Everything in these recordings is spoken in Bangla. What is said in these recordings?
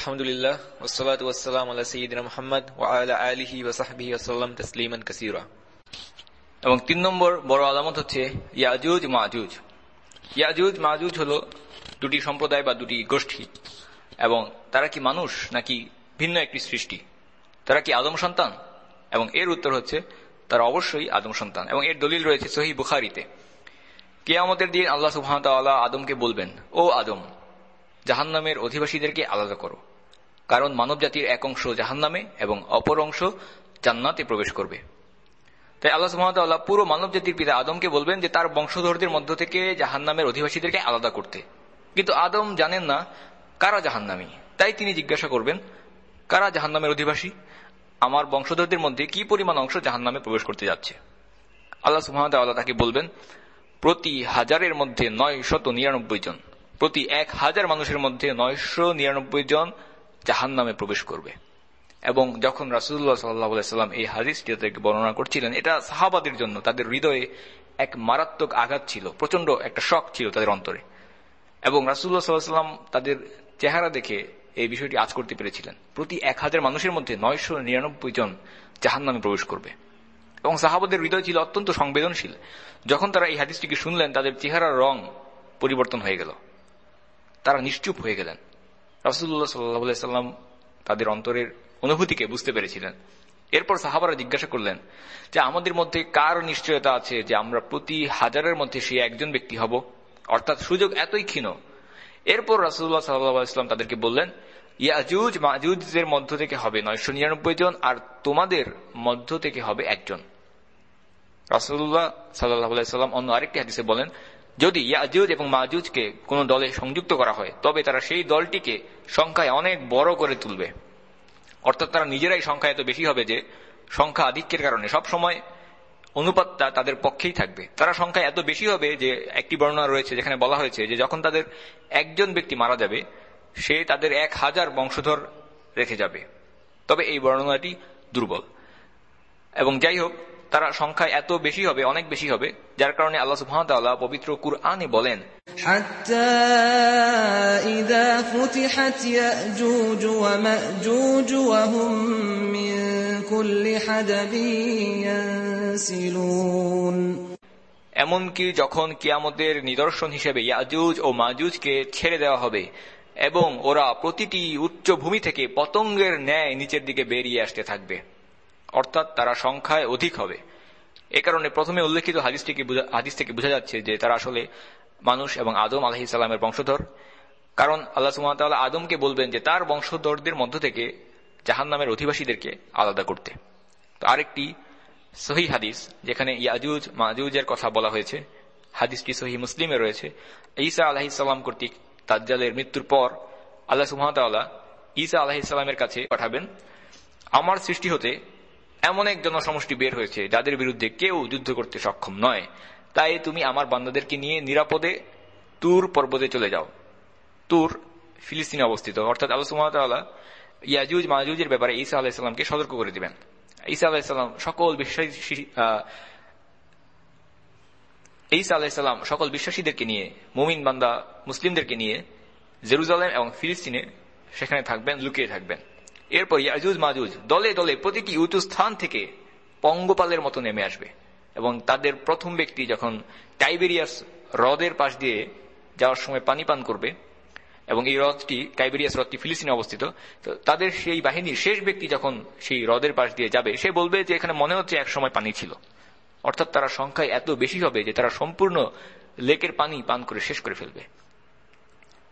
আলহামদুলিল্লাহ ওসলাত ওয়াসালাম আল্লাহ সঈদিন মোহাম্মদ ওয়ালা আলিহি ওসাহবিহি ওসাল্লাম তসলিমান কাসিরা এবং তিন নম্বর বড় আলামত হচ্ছে ইয়াজুজ, মাজুজ। ইয়াজুজ, মাজুজ হল দুটি সম্প্রদায় বা দুটি গোষ্ঠী। এবং তারা কি মানুষ নাকি ভিন্ন একটি সৃষ্টি? তারা কি আদম সন্তান? এবং এর উত্তর হচ্ছে তারা অবশ্যই আদম সন্তান। এবং এর দলিল রয়েছে সহি বুখারিতে। কে আমাদের দিয়ে আল্লাহ সুহামতাল্লাহ আদমকে বলবেন, ও আদম, জাহান্নামের অধিবাসীদেরকে আলাদা করো। কারণ মানব জাতির এক অংশ জাহান্নামে এবং অপর অংশ জান্নাতে প্রবেশ করবে। তাই আল্লাহ সুহামতাল্লাহ পুরো মানব জাতির পিতা আদমকে বলবেন যে তার বংশধরদের মধ্য থেকে জাহান্নামের অধিবাসীদেরকে আলাদা করতে। কিন্তু আদম জানেন না কারা জাহান্নামী। তাই তিনি জিজ্ঞাসা করবেন, কারা জাহান্নামের অধিবাসী? আমার বংশধরদের মধ্যে কি পরিমাণ অংশ জাহান্নামে প্রবেশ করতে যাচ্ছে? আল্লাহ সুহামতাল্লাহ তাকে বলবেন, প্রতি হাজারের মধ্যে নয় শত নিরানব্বই জন, প্রতি এক হাজার মানুষের মধ্যে নয়শো নিরানব্বই জন জাহান নামে প্রবেশ করবে। এবং যখন রাসুল্লাহ সাল্লাহাম এই হাদিসটি তাদেরকে বর্ণনা করছিলেন, এটা সাহাবাদের জন্য, তাদের হৃদয়ে এক মারাত্মক আঘাত ছিল প্রচণ্ড একটা শখ ছিল তাদের অন্তরে। এবং রাসুল্লাহ সাল্লাহাম তাদের চেহারা দেখে এই বিষয়টি আজ করতে পেরেছিলেন। প্রতি এক হাজার মানুষের মধ্যে নয়শো নিরানব্বই জন জাহান নামে প্রবেশ করবে। এবং সাহাবাদের হৃদয় ছিল অত্যন্ত সংবেদনশীল। যখন তারা এই হাদিসটিকে শুনলেন, তাদের চেহারার রং পরিবর্তন হয়ে গেল। তারা নিশ্চুপ হয়ে গেলেন। রাসুল্লাহ সাল্লাহ সাল্লাম তাদের অন্তরের অনুভূতিকে বুঝতে পেরেছিলেন। এরপর সাহাবারা জিজ্ঞাসা করলেন যে, আমাদের মধ্যে কার নিশ্চয়তা আছে যে আমরা প্রতি হাজারের মধ্যে সে একজন ব্যক্তি হব? অর্থাৎ সুযোগ এতই ক্ষীণ। এরপর রাসুল্লাহ সাল্লাহ ইসলাম তাদেরকে বললেন, ইয়াজুজ, মাজুজের মধ্য থেকে হবে নয়শো নিরানব্বই জন আর তোমাদের মধ্য থেকে হবে একজন। রাসুল্লাহ সাল্লাহ সাল্লাম অন্য আরেকটি হাদিসে বলেন যদি ইয়াজুজ এবং মাজুজকে কোন দলে সংযুক্ত করা হয়, তবে তারা সেই দলটিকে সংখ্যায় অনেক বড় করে তুলবে। অর্থাৎ তারা নিজেরাই সংখ্যা এত বেশি হবে যে সংখ্যা আধিক্যের কারণে সব সময় অনুপাতটা তাদের পক্ষেই থাকবে। তারা সংখ্যা এত বেশি হবে যে একটি বর্ণনা রয়েছে যেখানে বলা হয়েছে যে যখন তাদের একজন ব্যক্তি মারা যাবে, সে তাদের এক হাজার বংশধর রেখে যাবে। তবে এই বর্ণনাটি দুর্বল। এবং যাই হোক তারা সংখ্যা এত বেশি হবে অনেক বেশি হবে যার কারণে আল্লাহ সুহামতাল্লাহ পবিত্র কুরআনে বলেন। এমনকি যখন কিয়ামতের নিদর্শন হিসেবে ইয়াজুজ ও মাজুজকে ছেড়ে দেওয়া হবে এবং ওরা প্রতিটি উচ্চ ভূমি থেকে পতঙ্গের ন্যায় নিচের দিকে বেরিয়ে আসতে থাকবে। অর্থাৎ তারা সংখ্যায় অধিক হবে। এ কারণে প্রথমে উল্লেখিত হাদিসটিকে হাদিস থেকে বোঝা যাচ্ছে যে তারা আসলে মানুষ এবং আদম আলহি সাল্লামের বংশধর। কারণ আল্লাহ সুমতাল্লাহ আদমকে বলবেন যে তার বংশধরদের মধ্য থেকে জাহান নামের অধিবাসীদেরকে আলাদা করতে। তো আরেকটি সহি হাদিস, যেখানে ইয়াজুজ, মাজুজের কথা বলা হয়েছে। হাদিসটি সহি মুসলিমে রয়েছে। ঈসা আলাহিসাল্লাম কর্তৃক তাজ্জালের মৃত্যুর পর আল্লাহ সুহামতাল্লাহ ঈসা আলাহিসাল্লামের কাছে পাঠাবেন, আমার সৃষ্টি হতে এমন এক জনসমষ্টি বের হয়েছে, যাদের বিরুদ্ধে কেউ যুদ্ধ করতে সক্ষম নয়। তাই তুমি আমার বান্দাদেরকে নিয়ে নিরাপদে তুর পর্বতে চলে যাও। তুর ফিলিস্তিনে অবস্থিত। অর্থাৎ আল্লাহ ইয়াজুজ মাহুজের ব্যাপারে ঈসা আলাহিসাল্লামকে সতর্ক করে দিবেন। ঈসা আলাহিসাল্লাম সকল বিশ্বাসী ঈসা আলাহিসাল্লাম সকল বিশ্বাসীদেরকে নিয়ে, মুমিন বান্দা, মুসলিমদেরকে নিয়ে জেরুজালেম এবং ফিলিস্তিনে সেখানে থাকবেন, লুকিয়ে থাকবেন। এরপর ইয়াজুজ মাজুজ দলে দলে প্রতিটি উঁচু স্থান থেকে পঙ্গপালের মতো নেমে আসবে। এবং তাদের প্রথম ব্যক্তি যখন টাইবেরিয়াস হ্রদের পাশ দিয়ে যাওয়ার সময় পানি পান করবে, এবং এই হ্রদটি, টাইবেরিয়াস হ্রদটি ফিলিস্তিনে অবস্থিত, তো তাদের সেই বাহিনীর শেষ ব্যক্তি যখন সেই হ্রদের পাশ দিয়ে যাবে, সে বলবে যে এখানে মনে হচ্ছে এক সময় পানি ছিল। অর্থাৎ তারা সংখ্যায় এত বেশি হবে যে তারা সম্পূর্ণ লেকের পানি পান করে শেষ করে ফেলবে।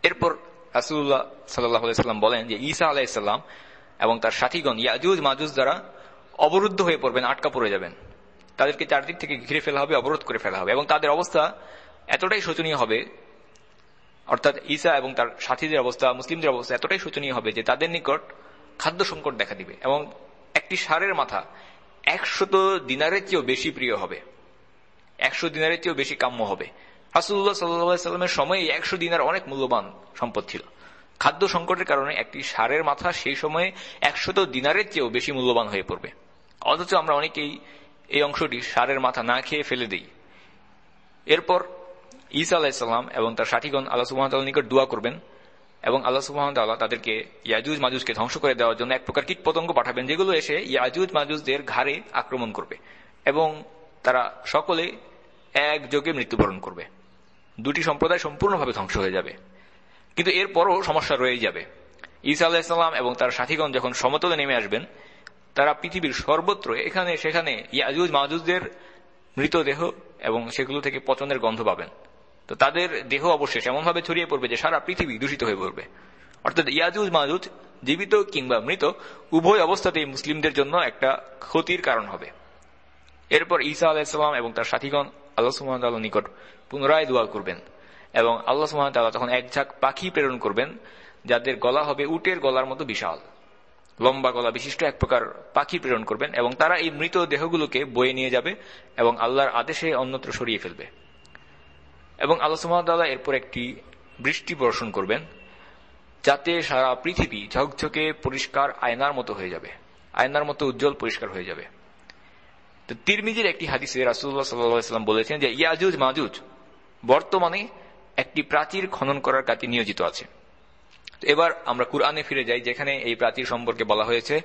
এরপর রাসুল্লাহ সাল্লাহ সাল্লাম বলেন যে ঈসা আলাহিসাল্লাম এবং তার সাথীগণ ইয়াজুজ মাজুজ দ্বারা অবরুদ্ধ হয়ে পড়বেন, আটকা পড়ে যাবেন। তাদেরকে চারদিক থেকে ঘিরে ফেলা হবে, অবরোধ করে ফেলা হবে। এবং তাদের অবস্থা এতটাই শোচনীয় হবে, অর্থাৎ ঈসা এবং তার সাথীদের অবস্থা, মুসলিমদের অবস্থা এতটাই শোচনীয় হবে যে তাদের নিকট খাদ্য সংকট দেখা দিবে এবং একটি সারের মাথা একশত দিনারের চেয়েও বেশি প্রিয় হবে একশো দিনারের চেয়েও বেশি কাম্য হবে। রাসুল্লাহ সাল্লামের সময়ে একশো দিনার অনেক মূল্যবান সম্পদ ছিল। খাদ্য সংকটের কারণে একটি সারের মাথা সেই সময়ে একশত দিনারের চেয়েও বেশি মূল্যবান হয়ে পড়বে। অথচ আমরা অনেকেই এই অংশটি সারের মাথা না খেয়ে ফেলে দিই। এরপর ঈসা আলাহিসাল্লাম এবং তার সাথীগণ আল্লাহ সুহামতাল নিকট দোয়া করবেন এবং আল্লাহ সুহামতাল্লাহ তাদেরকে ইয়াজুজ মাজুজকে ধ্বংস করে দেওয়ার জন্য এক প্রকার কীট পতঙ্গ পাঠাবেন, যেগুলো এসে ইয়াজুজ মাজুজদের ঘাড়ে আক্রমণ করবে এবং তারা সকলে একযোগে মৃত্যুবরণ করবে। দুটি সম্প্রদায় সম্পূর্ণভাবে ধ্বংস হয়ে যাবে। কিন্তু এরপরও সমস্যা রয়ে যাবে। ঈসা আল্লাহিসাল্লাম এবং তার সাথীগণ যখন সমতলে নেমে আসবেন, তারা পৃথিবীর সর্বত্র এখানে সেখানে ইয়াজুজ মাহুজদের মৃতদেহ এবং সেগুলো থেকে পচনের গন্ধ পাবেন। তো তাদের দেহ অবশেষ এমনভাবে ছড়িয়ে পড়বে যে সারা পৃথিবী দূষিত হয়ে পড়বে। অর্থাৎ ইয়াজুজ মাহুজ জীবিত কিংবা মৃত, উভয় অবস্থাতেই মুসলিমদের জন্য একটা ক্ষতির কারণ হবে। এরপর ঈসা আলাহিসাল্লাম এবং তার সাথীগণ আল্লাহ সুহামতাল্লাহ নিকট পুনরায় দোয়া করবেন। এবং আল্লাহ সুহামতাল্লাহ তখন এক ঝাঁক পাখি প্রেরণ করবেন, যাদের গলা হবে উটের গলার মতো বিশাল। লম্বা গলা বিশিষ্ট এক প্রকার পাখি প্রেরণ করবেন এবং তারা এই মৃত দেহগুলোকে বয়ে নিয়ে যাবে এবং আল্লাহর আদেশে অন্যত্র সরিয়ে ফেলবে। এবং আল্লাহ সুহামতাল্লাহ এরপর একটি বৃষ্টি বর্ষণ করবেন, যাতে সারা পৃথিবী ঝকঝকে পরিষ্কার আয়নার মতো হয়ে যাবে, আয়নার মতো উজ্জ্বল পরিষ্কার হয়ে যাবে। তো তিরমিজির একটি হাদিসে রাসুল্লাহ সাল্লাম বলেছেন যে ইয়াজুজ মাজুজ বর্তমানে একটি প্রাচীর খনন করার কাজে নিয়োজিত আছে। এবার আমরা কুরআনে ফিরে যাই, যেখানে এই প্রাচীর সম্পর্কে বলা হয়েছে।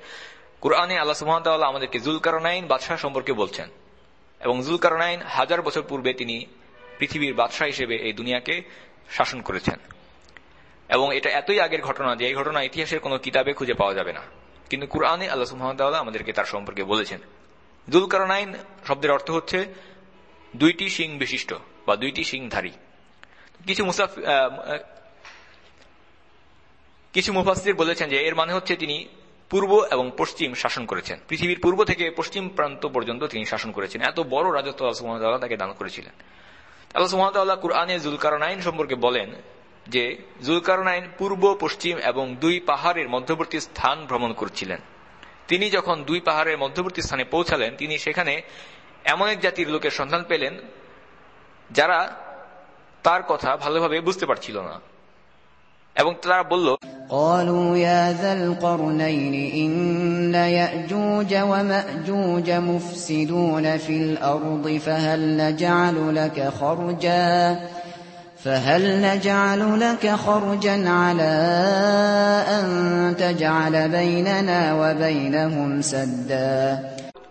কুরআনে আল্লাহ সুহামতাল্লাহ আমাদেরকে জুলকারনাইন বাদশাহ সম্পর্কে বলছেন। এবং জুলকারনাইন হাজার বছর পূর্বে তিনি পৃথিবীর বাদশাহ হিসেবে এই দুনিয়াকে শাসন করেছেন। এবং এটা এতই আগের ঘটনা যে এই ঘটনা ইতিহাসের কোনো কিতাবে খুঁজে পাওয়া যাবে না। কিন্তু কুরআনে আল্লাহ সুহামতাল্লাহ আমাদেরকে তার সম্পর্কে বলেছেন। জুলকারনাইন শব্দের অর্থ হচ্ছে দুইটি শিং বিশিষ্ট বা দুইটি শিংধারী। কিছু মুসাফ কিছু মুফাসির বলেছেন যে এর মানে হচ্ছে তিনি পূর্ব এবং পশ্চিম শাসন করেছেন। পৃথিবীর পূর্ব থেকে পশ্চিম প্রান্ত পর্যন্ত তিনি শাসন করেছেন। এত বড় রাজত্ব আল্লাহ তাকে দান করেছিলেন। আল্লাহ সুহামতাল্লাহ কুরআনে জুলকারনাইন সম্পর্কে বলেন যে জুলকারনাইন পূর্ব, পশ্চিম এবং দুই পাহাড়ের মধ্যবর্তী স্থান ভ্রমণ করছিলেন। তিনি যখন দুই পাহাড়ের মধ্যবর্তী স্থানে পৌঁছালেন, তিনি সেখানে এমন এক জাতির লোকের সন্ধান পেলেন যারা তার কথা ভালোভাবে বুঝতে পারছিল না এবং তারা বলল قالوا يا ذا القرنين إن يأجوج ومأجوج مفسدون في الأرض فهل نجعل لك خرجا فهل نجعل لك خرجا على أن تجعل بيننا وبينهم سدا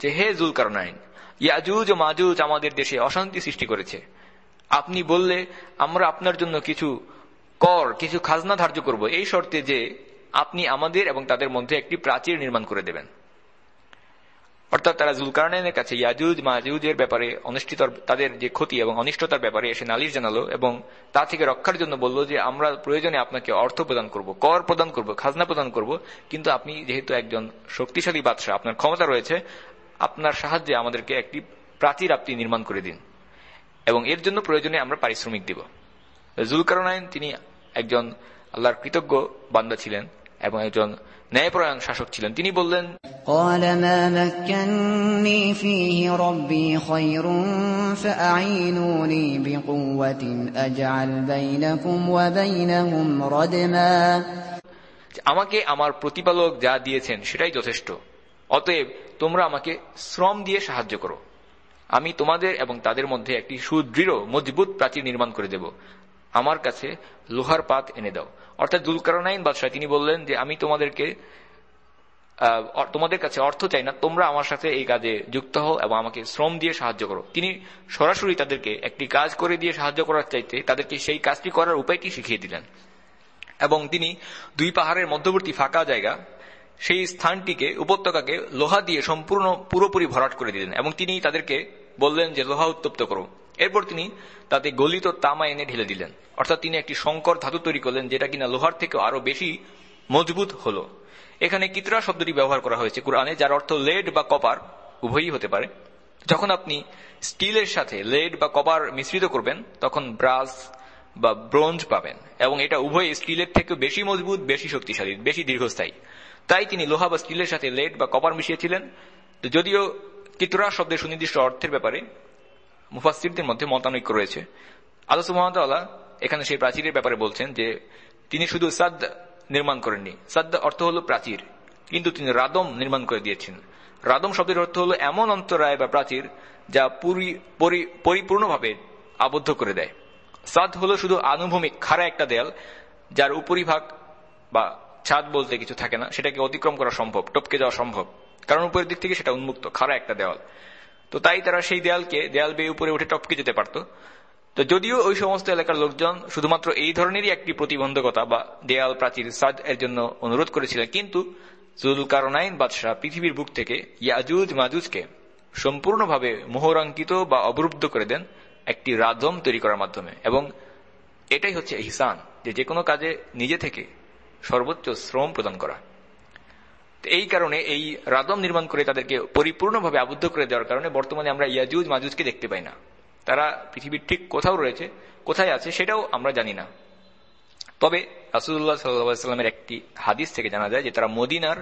যে হে জুলকারনাইন ইয়াজুজ ও মাজুজ আমাদের দেশে অশান্তি সৃষ্টি করেছে আপনি বললে, আমরা আপনার জন্য কিছু কর, কিছু খাজনা ধার্য করব। এই শর্তে যে আপনি আমাদের এবং তাদের মধ্যে একটি প্রাচীর নির্মাণ করে দেবেন। অর্থাৎ তারা জুলকারনাইনের কাছে ইয়াজুজ, মাজুজের ব্যাপারে অনিষ্ঠিত তাদের যে ক্ষতি এবং অনিষ্টতার ব্যাপারে এসে নালিশ জানালো এবং তা থেকে রক্ষার জন্য বলল যে, আমরা প্রয়োজনে আপনাকে অর্থ প্রদান করব, কর প্রদান করব, খাজনা প্রদান করব, কিন্তু আপনি যেহেতু একজন শক্তিশালী বাদশাহ, আপনার ক্ষমতা রয়েছে, আপনার সাহায্যে আমাদেরকে একটি প্রাচীর আপনি নির্মাণ করে দিন। এবং এর জন্য প্রয়োজনে আমরা পারিশ্রমিক দিব। জুলকারনায়ন তিনি একজন আল্লাহর কৃতজ্ঞ বান্দা ছিলেন এবং একজন ন্যায়পরায়ণ শাসক ছিলেন। তিনি বললেন আমাকে আমার প্রতিপালক যা দিয়েছেন সেটাই যথেষ্ট। অতএব তোমরা আমাকে শ্রম দিয়ে সাহায্য করো। আমি তোমাদের এবং তাদের মধ্যে একটি সুদৃঢ়, মজবুত প্রাচীর নির্মাণ করে দেব। আমার কাছে লোহার পাত এনে দাও। অর্থাৎ দুলকারনাইন বাদশাহ, তিনি বললেন যে, আমি তোমাদেরকে তোমাদের কাছে অর্থ চাই না, তোমরা আমার সাথে এই কাজে যুক্ত হও এবং আমাকে শ্রম দিয়ে সাহায্য করো। তিনি সরাসরি তাদেরকে একটি কাজ করে দিয়ে সাহায্য করার চাইতে তাদেরকে সেই কাজটি করার উপায়টি শিখিয়ে দিলেন। এবং তিনি দুই পাহাড়ের মধ্যবর্তী ফাঁকা জায়গা, সেই স্থানটিকে, উপত্যকাকে লোহা দিয়ে সম্পূর্ণ, পুরোপুরি ভরাট করে দিলেন। এবং তিনি তাদেরকে বললেন যে লোহা উত্তপ্ত করো। এরপর তিনি তাতে গলিত তামা এনে ঢেলে দিলেন। অর্থাৎ তিনি একটি সংকর ধাতু তৈরি করলেন, যেটা কিনা লোহার থেকে আরও বেশি মজবুত হলো। এখানে কিতরা শব্দটি ব্যবহার করা হয়েছে কোরআনে, যার অর্থ লেড বা কপার, উভয়ই হতে পারে। যখন আপনি স্টিলের সাথে লেড বা কপার মিশ্রিত করবেন, তখন ব্রাস বা ব্রোঞ্জ পাবেন, এবং এটা উভয় স্টিলের থেকে বেশি মজবুত, বেশি শক্তিশালী, বেশি দীর্ঘস্থায়ী। তাই তিনি লোহা বা স্টিলের সাথে লেড বা কপার মিশিয়েছিলেন। যদিও কিতরা শব্দের সুনির্দিষ্ট অর্থের ব্যাপারে মুফাসিরদের মধ্যে মতানৈক্য রয়েছে। আল্লাহ সুহামতাল্লাহ এখানে সেই প্রাচীরের ব্যাপারে বলছেন যে, তিনি শুধু সাদ নির্মাণ করেননি। সাদ অর্থ হল প্রাচীর, কিন্তু তিনি রাদম নির্মাণ করে দিয়েছেন। রাদম শব্দের অর্থ হল এমন অন্তরায় বা প্রাচীর যা পরিপূর্ণভাবে আবদ্ধ করে দেয়। সাদ হল শুধু আনুভূমিক খাড়া একটা দেয়াল, যার উপরিভাগ বা ছাদ বলতে কিছু থাকে না, সেটাকে অতিক্রম করা সম্ভব, টপকে যাওয়া সম্ভব। কারণ উপরের দিক থেকে সেটা উন্মুক্ত, খাড়া একটা দেওয়াল তো তাই তারা সেই দেয়ালকে, দেয়াল বেয়ে উপরে উঠে টপকে যেতে পারত। তো যদিও ওই সমস্ত এলাকার লোকজন শুধুমাত্র এই ধরনেরই একটি প্রতিবন্ধকতা বা দেয়াল প্রাচীর সাদ এর জন্য অনুরোধ করেছিলেন, কিন্তু বাদশাহ পৃথিবীর বুক থেকে ইয়াজুজ মাজুজকে সম্পূর্ণভাবে মোহরাঙ্কিত বা অবরুদ্ধ করে দেন একটি রাজম তৈরি করার মাধ্যমে। এবং এটাই হচ্ছে ইহসান যে যে কোনো কাজে নিজে থেকে সর্বোচ্চ শ্রম প্রদান করা। এই কারণে এই রাদম নির্মাণ করে তাদেরকে পরিপূর্ণভাবে আবদ্ধ করে দেওয়ার কারণে বর্তমানে আমরা ইয়াজুজ, মাজুজকে দেখতে পাই না। তারা পৃথিবীর ঠিক কোথাও রয়েছে, কোথায় আছে সেটাও আমরা জানি না। তবে রাসুল্লাহ সাল্লামের একটি হাদিস থেকে জানা যায় যে তারা মদিনার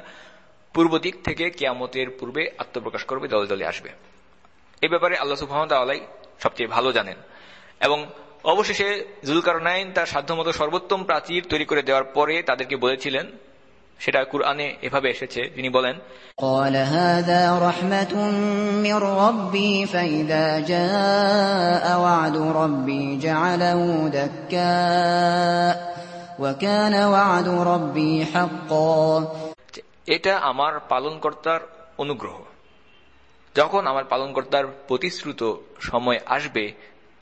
পূর্ব দিক থেকে কেয়ামতের পূর্বে আত্মপ্রকাশ করবে দলে দলে আসবে। এ ব্যাপারে আল্লাহ সুহামতাল্লাহ সবচেয়ে ভালো জানেন। এবং অবশেষে জুলকার নাইন তার সাধ্যমতো সর্বোত্তম প্রাচীর তৈরি করে দেওয়ার পরে তাদেরকে বলেছিলেন সেটা কুরআনে এভাবে এসেছে তিনি বলেন قال هذا رحمة من ربي فإذا جاء وعد ربي جعله دكاء وكان وعد ربي حقا এটা আমার পালনকর্তার অনুগ্রহ যখন আমার পালনকর্তার প্রতিশ্রুত সময় আসবে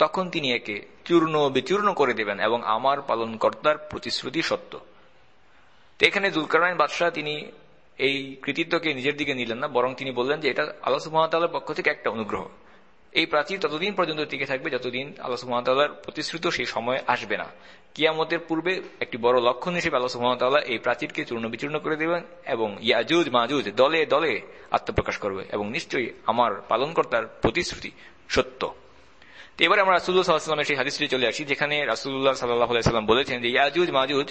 তখন তিনি একে চূর্ণ বিচূর্ণ করে দেবেন এবং আমার পালনকর্তার প্রতিশ্রুতি সত্য তো এখানে জুলকারনাইন বাদশাহ তিনি এই কৃতিত্বকে নিজের দিকে নিলেন না, বরং তিনি বললেন যে এটা আল্লাহ সুহামতাল্লাহর পক্ষ থেকে একটা অনুগ্রহ। এই প্রাচীর ততদিন পর্যন্ত টিকে থাকবে যতদিন আল্লাহ সুহামতাল্লাহর প্রতিশ্রুত সেই সময় আসবে না। কিয়ামতের পূর্বে একটি বড় লক্ষণ হিসেবে আল্লাহ সুহামতাল্লাহ এই প্রাচীরকে চূর্ণ বিচূর্ণ করে দেবেন এবং ইয়াজুজ মাহুজ দলে দলে আত্মপ্রকাশ করবে এবং নিশ্চয়ই আমার পালনকর্তার প্রতিশ্রুতি সত্য। এবার আমরা রাসুল্লাহ সাল্লাহামের সেই হাদিসটি চলে আসি, যেখানে রাসুল্লাহ সাল্লাহ সাল্লাম বলেছেন যে ইয়াজুজ মাহুজ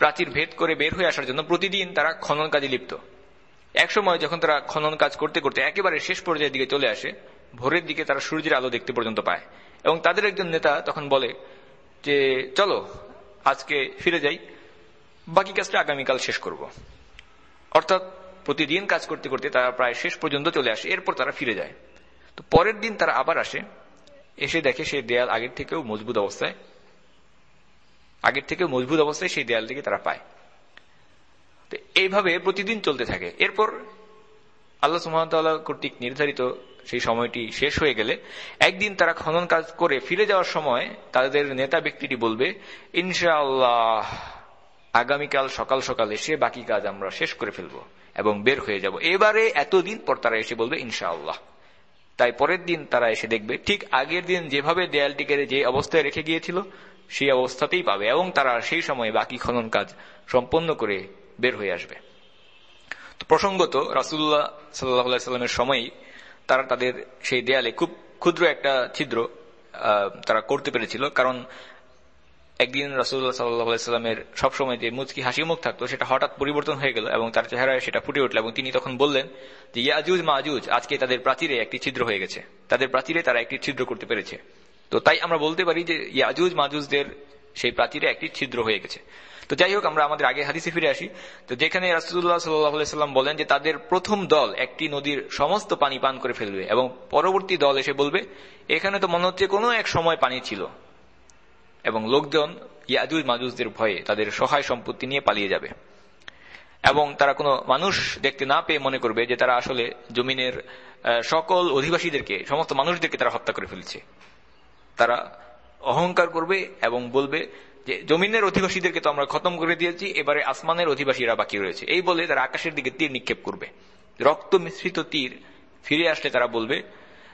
প্রাচীর ভেদ করে বের হয়ে আসার জন্য প্রতিদিন তারা খনন কাজে লিপ্ত। একসময় যখন তারা খনন কাজ করতে করতে একেবারে শেষ পর্যায়ের দিকে চলে আসে, ভোরের দিকে তারা সূর্যের আলো দেখতে পর্যন্ত পায় এবং তাদের একজন নেতা তখন বলে যে, চলো, আজকে ফিরে যাই, বাকি কাজটা আগামীকাল শেষ করব। অর্থাৎ প্রতিদিন কাজ করতে করতে তারা প্রায় শেষ পর্যন্ত চলে আসে, এরপর তারা ফিরে যায়। তো পরের দিন তারা আবার আসে, এসে দেখে সেই দেয়াল আগের থেকেও মজবুত অবস্থায় আগের থেকে মজবুত অবস্থায় সেই দেয়ালটিকে তারা পায়। তো এইভাবে প্রতিদিন চলতে থাকে। এরপর আল্লাহ সুহামতাল্লাহ কর্তৃক নির্ধারিত সেই সময়টি শেষ হয়ে গেলে একদিন তারা খনন কাজ করে ফিরে যাওয়ার সময় তাদের নেতা ব্যক্তিটি বলবে, ইনশাআল্লাহ, আগামীকাল সকাল সকাল এসে বাকি কাজ আমরা শেষ করে ফেলব এবং বের হয়ে যাব। এবারে এতদিন পর তারা এসে বলবে, ইনশাআল্লাহ। তাই পরের দিন তারা এসে দেখবে, ঠিক আগের দিন যেভাবে দেয়ালটিকে যে অবস্থায় রেখে গিয়েছিল সেই অবস্থাতেই পাবে এবং তারা সেই সময় বাকি খনন কাজ সম্পন্ন করে বের হয়ে আসবে। তো প্রসঙ্গত রাসুল্লাহ সাল্লাহ সাল্লামের সময়ই তারা তাদের সেই দেয়ালে খুব ক্ষুদ্র একটা ছিদ্র তারা করতে পেরেছিল। কারণ একদিন রাসুল্লাহ সাল্লাহামের সবসময় যে মুচকি হাসি মুখ থাকতো, সেটা হঠাৎ পরিবর্তন হয়ে গেল এবং তার চেহারায় সেটা ফুটে উঠল এবং তিনি তখন বললেন যে, ইয়াজুজ মাজুজ, আজকে তাদের প্রাচীরে একটি ছিদ্র হয়ে গেছে। তাদের প্রাচীরে তারা একটি ছিদ্র করতে পেরেছে। তো তাই আমরা বলতে পারি যে ইয়াজুজ মাজুজদের সেই প্রাচীরে একটি ছিদ্র হয়ে গেছে। তো যাই হোক, আমরা আমাদের আগে হাদিসে ফিরে আসি। তো যেখানে রাসুল্লাহ সাল্লাম বলেন যে তাদের প্রথম দল একটি নদীর সমস্ত পানি পান করে ফেলবে এবং পরবর্তী দল এসে বলবে, এখানে তো মনে হচ্ছে কোনো এক সময় পানি ছিল। এবং লোকজন ইয়াজুজ মাজুজদের ভয়ে তাদের সহায় সম্পত্তি নিয়ে পালিয়ে যাবে। এবং তারা কোনো মানুষ দেখতে না পেয়ে মনে করবে যে তারা আসলে জমিনের সকল অধিবাসীদেরকে, সমস্ত মানুষদেরকে তারা হত্যা করে ফেলছে। তারা অহংকার করবে এবং বলবে যে জমিনের অধিবাসীদেরকে তো আমরা খতম করে দিয়েছি, এবারে আসমানের অধিবাসীরা বাকি রয়েছে। এই বলে তারা আকাশের দিকে তীর নিক্ষেপ করবে। রক্ত মিশ্রিত তীর ফিরে আসলে তারা বলবে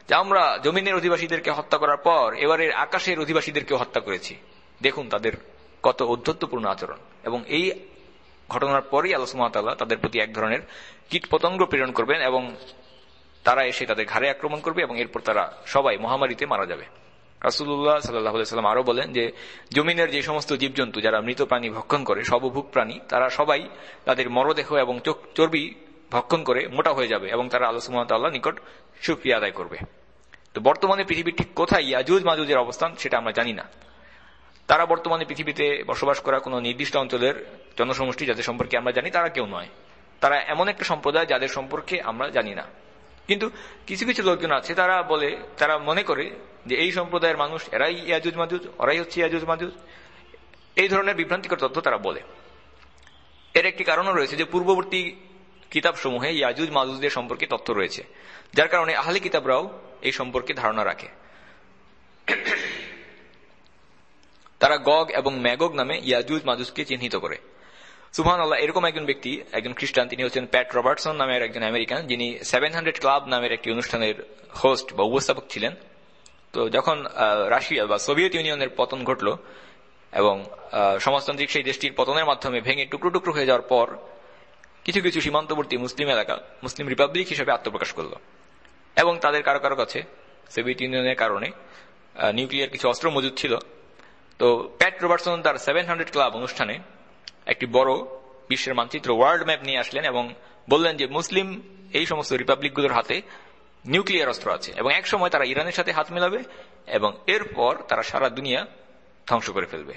যে আমরা জমিনের অধিবাসীদেরকে হত্যা করার পর এবারের আকাশের অধিবাসীদেরকে হত্যা করেছি। দেখুন তাদের কত অধ্যত্বপূর্ণ আচরণ। এবং এই ঘটনার পরেই আলোচনাতাল্লাহ তাদের প্রতি এক ধরনের কীট পতঙ্গ প্রেরণ করবেন এবং তারা এসে তাদের ঘাড়ে আক্রমণ করবে এবং এরপর তারা সবাই মহামারীতে মারা যাবে। রাসুল্লাহ সাল্লাম আরও বলেন যে, জমিনের যে সমস্ত জীবজন্তু যারা মৃত প্রাণী ভক্ষণ করে সবভুক প্রাণী, তারা সবাই তাদের মরদেহ এবং চর্বি ভক্ষণ করে মোটা হয়ে যাবে এবং তারা আলোচনা আল্লাহ নিকট সুক্রিয়া আদায় করবে। তো বর্তমানে পৃথিবীর ঠিক কোথায় ইয়াজুজ মাজুজের অবস্থান সেটা আমরা জানি না। তারা বর্তমানে পৃথিবীতে বসবাস করা কোনো নির্দিষ্ট অঞ্চলের জনসমষ্টি যাদের সম্পর্কে আমরা জানি, তারা কেউ নয়। তারা এমন একটা সম্প্রদায় যাদের সম্পর্কে আমরা জানি না। কিন্তু কিছু কিছু লোকজন আছে, তারা বলে, তারা মনে করে যে এই সম্প্রদায়ের মানুষ, এরাই ইয়াজুজ মাজুজ ওরাই হচ্ছে ইয়াজুজ মাজুজ এই ধরনের বিভ্রান্তিকর তথ্য তারা বলে। এর একটি কারণও রয়েছে যে পূর্ববর্তী কিতাবসমূহে ইয়াজুজ মাজুজদের সম্পর্কে তথ্য রয়েছে, যার কারণে আহলি কিতাবরাও এই সম্পর্কে ধারণা রাখে। তারা গগ এবং ম্যাগগ নামে ইয়াজুজ মাজুজকে চিহ্নিত করে। সুহান আল্লাহ এরকম একজন ব্যক্তি, একজন খ্রিস্টান, তিনি হচ্ছেন প্যাট রবার্টসন নামের একজন আমেরিকান, যিনি সেভেন হান্ড্রেড ক্লাব নামের একটি অনুষ্ঠানের হোস্ট বা উপস্থাপক ছিলেন। তো যখন রাশিয়া বা সোভিয়েত ইউনিয়নের পতন ঘটল এবং সমাজতান্ত্রিক সেই দেশটির পতনের মাধ্যমে ভেঙে টুকরো টুকরো হয়ে যাওয়ার পর, কিছু কিছু সীমান্তবর্তী মুসলিম এলাকা, মুসলিম রিপাবলিক হিসেবে আত্মপ্রকাশ করল। এবং তাদের কারও কারও কাছে, সোভিয়েত ইউনিয়নের কারণে নিউক্লিয়ার কিছু অস্ত্র মজুদ ছিল। তো প্যাট রবার্টসন তার সেভেন হান্ড্রেড ক্লাব অনুষ্ঠানে একটি বড় বিশ্বের মানচিত্র ওয়ার্ল্ড ম্যাপ নিয়ে আসলেন এবং বললেন যে মুসলিম এই সমস্ত রিপাবলিকগুলোর হাতে নিউক্লিয়ার অস্ত্র আছে এবং এক সময় তারা ইরানের সাথে হাত মেলাবে এবং এরপর তারা সারা দুনিয়া ধ্বংস করে ফেলবে।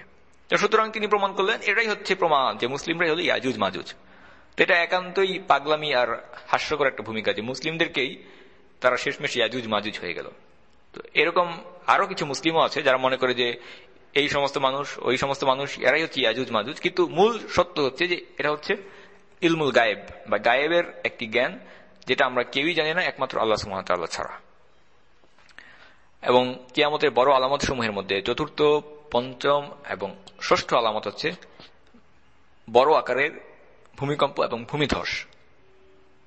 সুতরাং তিনি প্রমাণ করলেন, এটাই হচ্ছে প্রমাণ যে মুসলিমরাই হল ইয়াজুজ মাজুজ। এটা একান্তই পাগলামি আর হাস্যকর একটা ভূমিকা যে মুসলিমদেরকেই তারা শেষমেশ ইয়াজুজ মাজুজ হয়ে গেল। তো এরকম আরও কিছু মুসলিমও আছে যারা মনে করে যে এই সমস্ত মানুষ, ওই সমস্ত মানুষ, এরাই হচ্ছে ইয়াজুজ মাজুজ কিন্তু মূল সত্য হচ্ছে যে এটা হচ্ছে ইলমুল গায়েব, বা গায়েবের একটি জ্ঞান, যেটা আমরা কেউই জানি না, একমাত্র আল্লাহ সুহামতাল্লাহ ছাড়া। এবং কিয়ামতের বড় আলামত সমূহের মধ্যে চতুর্থ, পঞ্চম এবং ষষ্ঠ আলামত হচ্ছে বড় আকারের ভূমিকম্প এবং ভূমিধস,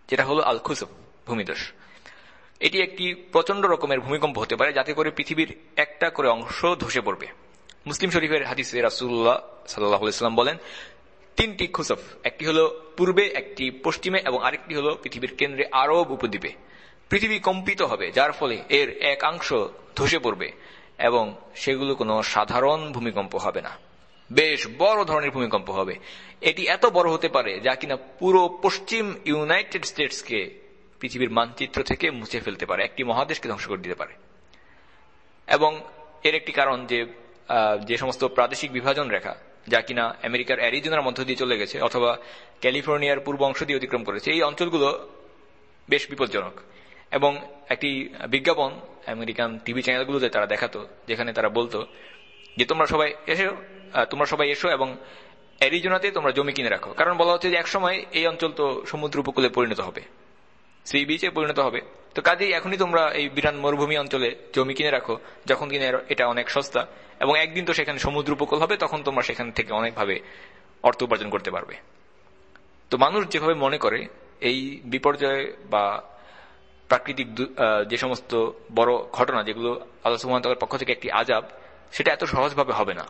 যেটা হলো আল খুসব ভূমিধস। এটি একটি প্রচণ্ড রকমের ভূমিকম্প হতে পারে, যাতে করে পৃথিবীর একটা করে অংশ ধসে পড়বে। মুসলিম শরীফের হাদিসে রাসুল্লাহ সাল্লাহাম বলেন, তিনটি খুসফ, একটি হলো পূর্বে, একটি পশ্চিমে এবং আরেকটি হলো পৃথিবীর কেন্দ্রে আরব উপদ্বীপে। পৃথিবী কম্পিত হবে, যার ফলে এর একাংশ ধসে পড়বে এবং সেগুলো কোনো সাধারণ ভূমিকম্প হবে না। বেশ বড় ধরনের ভূমিকম্প হবে। এটি এত বড় হতে পারে যা কিনা পুরো পশ্চিম ইউনাইটেড স্টেটসকে পৃথিবীর মানচিত্র থেকে মুছে ফেলতে পারে, একটি মহাদেশকে ধ্বংস করে দিতে পারে। এবং এর একটি কারণ যে যে সমস্ত প্রাদেশিক বিভাজন রেখা, যা কিনা আমেরিকার অ্যারিজোনার মধ্য দিয়ে চলে গেছে অথবা ক্যালিফোর্নিয়ার পূর্ব অংশ দিয়ে অতিক্রম করেছে, এই অঞ্চলগুলো বেশ বিপজ্জনক। এবং একটি বিজ্ঞাপন, আমেরিকান টিভি চ্যানেলগুলোতে তারা দেখাতো, যেখানে তারা বলতো যে, তোমরা সবাই এসো তোমরা সবাই এসো এবং অ্যারিজোনাতে তোমরা জমি কিনে রাখো। কারণ বলা হচ্ছে যে, একসময় এই অঞ্চল তো সমুদ্র উপকূলে পরিণত হবে, সি বিচে পরিণত হবে। তো কাজেই এখনই তোমরা এই বিরান মরুভূমি অঞ্চলে জমি কিনে রাখো, যখন কিনে এটা অনেক সস্তা। এবং একদিন তো সেখানে সমুদ্র উপকূল হবে, তখন তোমরা সেখান থেকে অনেকভাবে অর্থ উপার্জন করতে পারবে। তো মানুষ যেভাবে মনে করে, এই বিপর্যয় বা প্রাকৃতিক যে সমস্ত বড় ঘটনা যেগুলো আল্লাহ পক্ষ থেকে একটি আজাব সেটা এত সহজভাবে হবে না।